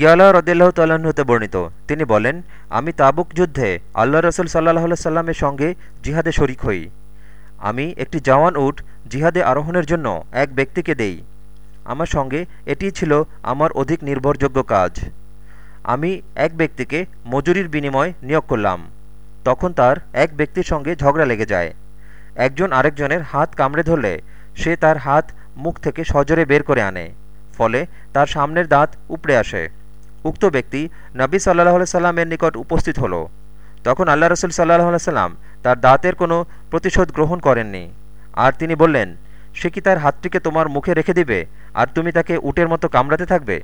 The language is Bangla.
ইয়ালা রদিল্লাহ তাল্লাহ্ন হতে বর্ণিত। তিনি বলেন, আমি তাবুক যুদ্ধে আল্লাহ রসুল সাল্লাহ সাল্লামের সঙ্গে জিহাদে শরিক হই। আমি একটি জওয়ান উট জিহাদে আরোহণের জন্য এক ব্যক্তিকে দেই। আমার সঙ্গে এটিই ছিল আমার অধিক নির্ভরযোগ্য কাজ। আমি এক ব্যক্তিকে মজুরির বিনিময় নিয়োগ করলাম। তখন তার এক ব্যক্তির সঙ্গে ঝগড়া লেগে যায়। একজন আরেকজনের হাত কামড়ে ধরলে সে তার হাত মুখ থেকে সজোরে বের করে আনে, ফলে তার সামনের দাঁত উপড়ে আসে। উক্ত ব্যক্তি নবী সাল্লাহ সাল্লামের নিকট উপস্থিত হল। তখন আল্লাহ রসুল সাল্লাহ সাল্লাম তার দাঁতের কোনো প্রতিশোধ গ্রহণ করেননি। আর তিনি বললেন, সে কি তার হাতটিকে তোমার মুখে রেখে দিবে? আর তুমি তাকে উটের মতো কামড়াতে থাকবে?